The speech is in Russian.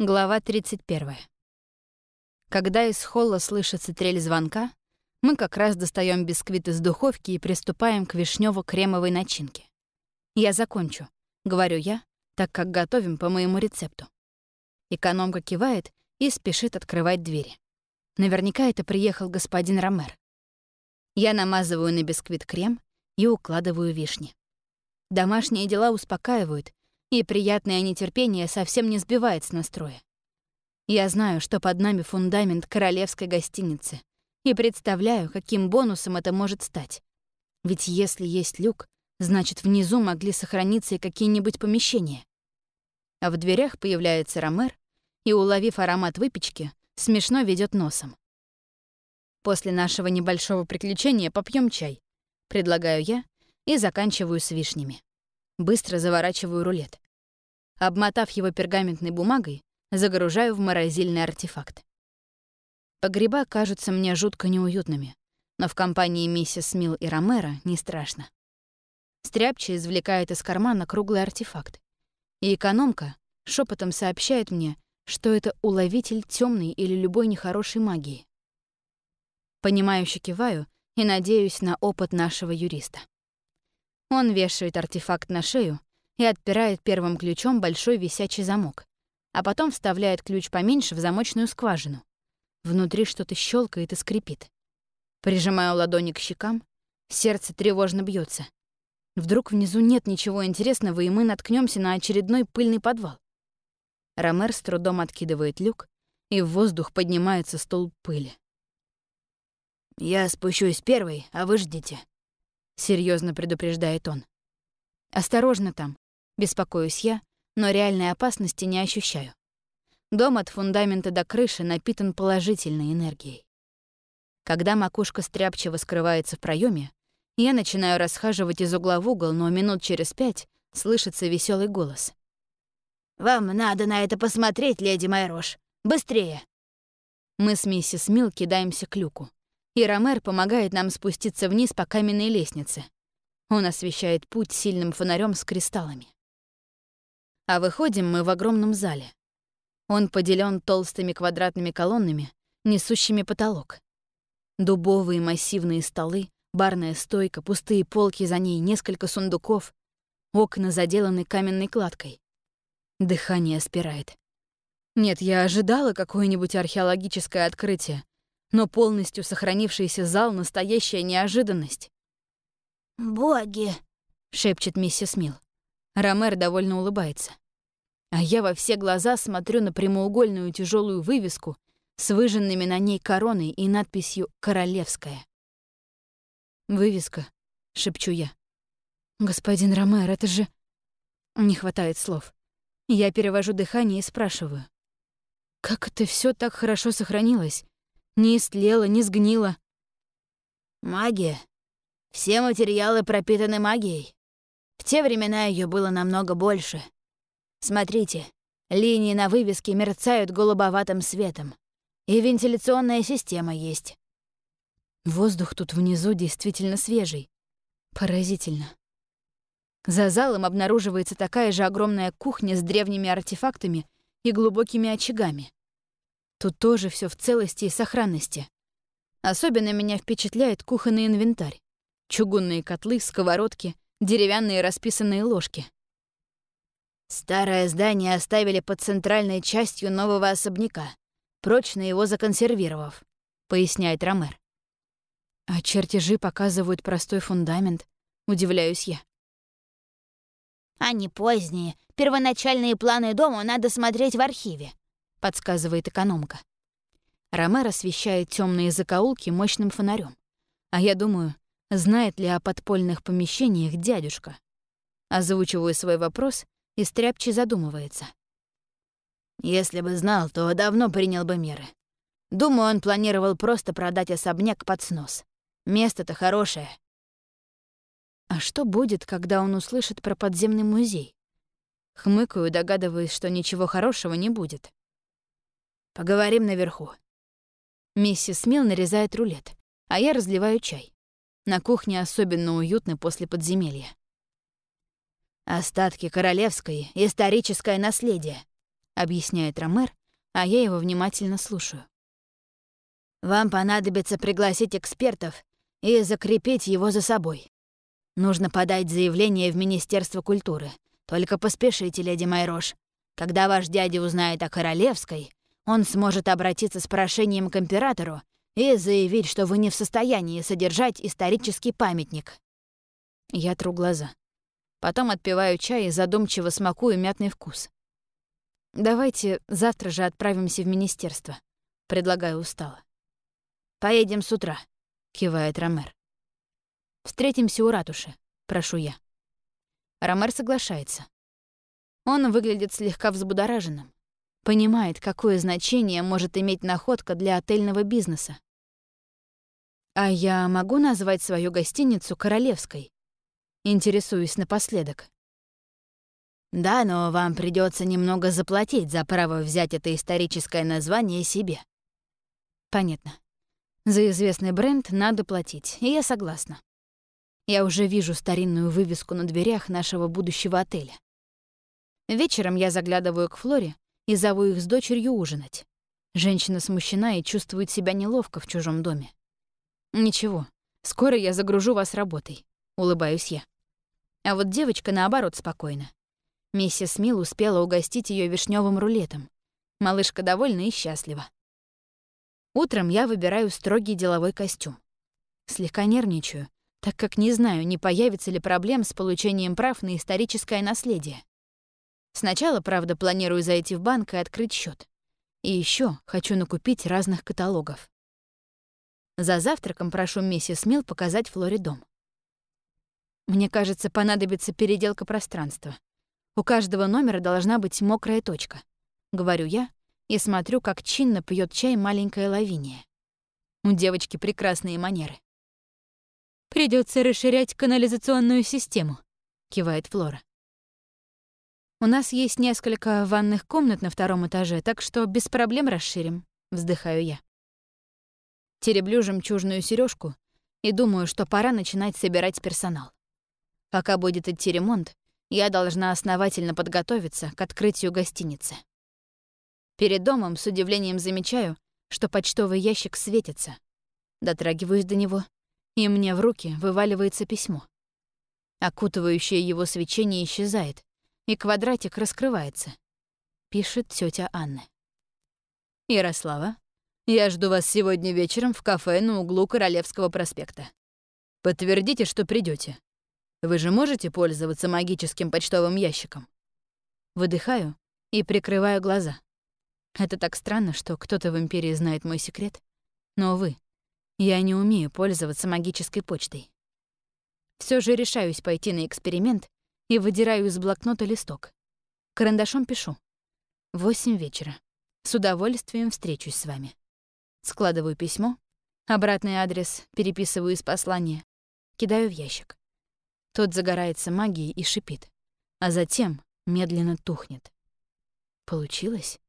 Глава 31. Когда из холла слышится трель звонка, мы как раз достаем бисквит из духовки и приступаем к вишнево-кремовой начинке. «Я закончу», — говорю я, так как готовим по моему рецепту. Экономка кивает и спешит открывать двери. Наверняка это приехал господин Ромер. Я намазываю на бисквит крем и укладываю вишни. Домашние дела успокаивают, и приятное нетерпение совсем не сбивает с настроя. Я знаю, что под нами фундамент королевской гостиницы, и представляю, каким бонусом это может стать. Ведь если есть люк, значит, внизу могли сохраниться и какие-нибудь помещения. А в дверях появляется Ромер и, уловив аромат выпечки, смешно ведет носом. После нашего небольшого приключения попьем чай, предлагаю я и заканчиваю с вишнями. Быстро заворачиваю рулет. Обмотав его пергаментной бумагой, загружаю в морозильный артефакт. Погреба кажутся мне жутко неуютными, но в компании миссис Мил и Ромеро не страшно. Стряпча извлекает из кармана круглый артефакт, и экономка шепотом сообщает мне, что это уловитель темной или любой нехорошей магии. Понимающе киваю и надеюсь на опыт нашего юриста. Он вешает артефакт на шею и отпирает первым ключом большой висячий замок, а потом вставляет ключ поменьше в замочную скважину. Внутри что-то щелкает и скрипит. Прижимаю ладони к щекам, сердце тревожно бьется. Вдруг внизу нет ничего интересного, и мы наткнемся на очередной пыльный подвал. Ромер с трудом откидывает люк, и в воздух поднимается столб пыли. «Я спущусь первый, а вы ждите», — серьезно предупреждает он. «Осторожно там», — беспокоюсь я, но реальной опасности не ощущаю. Дом от фундамента до крыши напитан положительной энергией. Когда макушка стряпчиво скрывается в проеме, я начинаю расхаживать из угла в угол, но минут через пять слышится веселый голос. «Вам надо на это посмотреть, леди Майрош. Быстрее!» Мы с миссис Мил кидаемся к люку и Ромер помогает нам спуститься вниз по каменной лестнице. Он освещает путь сильным фонарем с кристаллами. А выходим мы в огромном зале. Он поделен толстыми квадратными колоннами, несущими потолок. Дубовые массивные столы, барная стойка, пустые полки за ней, несколько сундуков, окна заделаны каменной кладкой. Дыхание спирает. Нет, я ожидала какое-нибудь археологическое открытие, но полностью сохранившийся зал — настоящая неожиданность. «Боги!» — шепчет миссис Мил. Ромер довольно улыбается. А я во все глаза смотрю на прямоугольную тяжелую вывеску с выжженными на ней короной и надписью «Королевская». «Вывеска», — шепчу я. «Господин Ромер, это же...» Не хватает слов. Я перевожу дыхание и спрашиваю. «Как это все так хорошо сохранилось? Не истлела, не сгнила. Магия. Все материалы пропитаны магией. В те времена ее было намного больше. Смотрите, линии на вывеске мерцают голубоватым светом. И вентиляционная система есть. Воздух тут внизу действительно свежий. Поразительно. За залом обнаруживается такая же огромная кухня с древними артефактами и глубокими очагами. Тут тоже все в целости и сохранности. Особенно меня впечатляет кухонный инвентарь. Чугунные котлы, сковородки, деревянные расписанные ложки. Старое здание оставили под центральной частью нового особняка, прочно его законсервировав, поясняет Ромер. А чертежи показывают простой фундамент, удивляюсь я. Они поздние. Первоначальные планы дома надо смотреть в архиве подсказывает экономка. Ромер освещает темные закоулки мощным фонарем. А я думаю, знает ли о подпольных помещениях дядюшка. Озвучиваю свой вопрос, и Стряпчий задумывается. Если бы знал, то давно принял бы меры. Думаю, он планировал просто продать особняк под снос. Место-то хорошее. А что будет, когда он услышит про подземный музей? Хмыкаю, догадываясь, что ничего хорошего не будет. Поговорим наверху». Миссис Мил нарезает рулет, а я разливаю чай. На кухне особенно уютно после подземелья. «Остатки королевской, историческое наследие», — объясняет Ромер, а я его внимательно слушаю. «Вам понадобится пригласить экспертов и закрепить его за собой. Нужно подать заявление в Министерство культуры. Только поспешите, леди Майрош. Когда ваш дядя узнает о Королевской, он сможет обратиться с прошением к императору и заявить, что вы не в состоянии содержать исторический памятник. Я тру глаза. Потом отпиваю чай и задумчиво смакую мятный вкус. «Давайте завтра же отправимся в министерство», — предлагаю устало. «Поедем с утра», — кивает Ромер. «Встретимся у ратуши», — прошу я. Ромер соглашается. Он выглядит слегка взбудораженным. Понимает, какое значение может иметь находка для отельного бизнеса. А я могу назвать свою гостиницу Королевской? Интересуюсь напоследок. Да, но вам придется немного заплатить за право взять это историческое название себе. Понятно. За известный бренд надо платить, и я согласна. Я уже вижу старинную вывеску на дверях нашего будущего отеля. Вечером я заглядываю к Флоре и зову их с дочерью ужинать. Женщина смущена и чувствует себя неловко в чужом доме. «Ничего, скоро я загружу вас работой», — улыбаюсь я. А вот девочка, наоборот, спокойна. Миссис Мил успела угостить ее вишневым рулетом. Малышка довольна и счастлива. Утром я выбираю строгий деловой костюм. Слегка нервничаю, так как не знаю, не появится ли проблем с получением прав на историческое наследие. Сначала, правда, планирую зайти в банк и открыть счет. И еще хочу накупить разных каталогов. За завтраком прошу миссис Мил показать Флоре дом. Мне кажется, понадобится переделка пространства. У каждого номера должна быть мокрая точка. Говорю я и смотрю, как чинно пьет чай маленькая Лавиния. У девочки прекрасные манеры. Придется расширять канализационную систему, кивает Флора. У нас есть несколько ванных комнат на втором этаже, так что без проблем расширим, вздыхаю я. Тереблю жемчужную сережку и думаю, что пора начинать собирать персонал. Пока будет идти ремонт, я должна основательно подготовиться к открытию гостиницы. Перед домом с удивлением замечаю, что почтовый ящик светится. Дотрагиваюсь до него, и мне в руки вываливается письмо. Окутывающее его свечение исчезает, и квадратик раскрывается. Пишет тетя Анна. «Ярослава, я жду вас сегодня вечером в кафе на углу Королевского проспекта. Подтвердите, что придете. Вы же можете пользоваться магическим почтовым ящиком? Выдыхаю и прикрываю глаза. Это так странно, что кто-то в Империи знает мой секрет. Но, увы, я не умею пользоваться магической почтой. Все же решаюсь пойти на эксперимент и выдираю из блокнота листок. Карандашом пишу. Восемь вечера. С удовольствием встречусь с вами. Складываю письмо, обратный адрес переписываю из послания, кидаю в ящик. Тот загорается магией и шипит, а затем медленно тухнет. Получилось?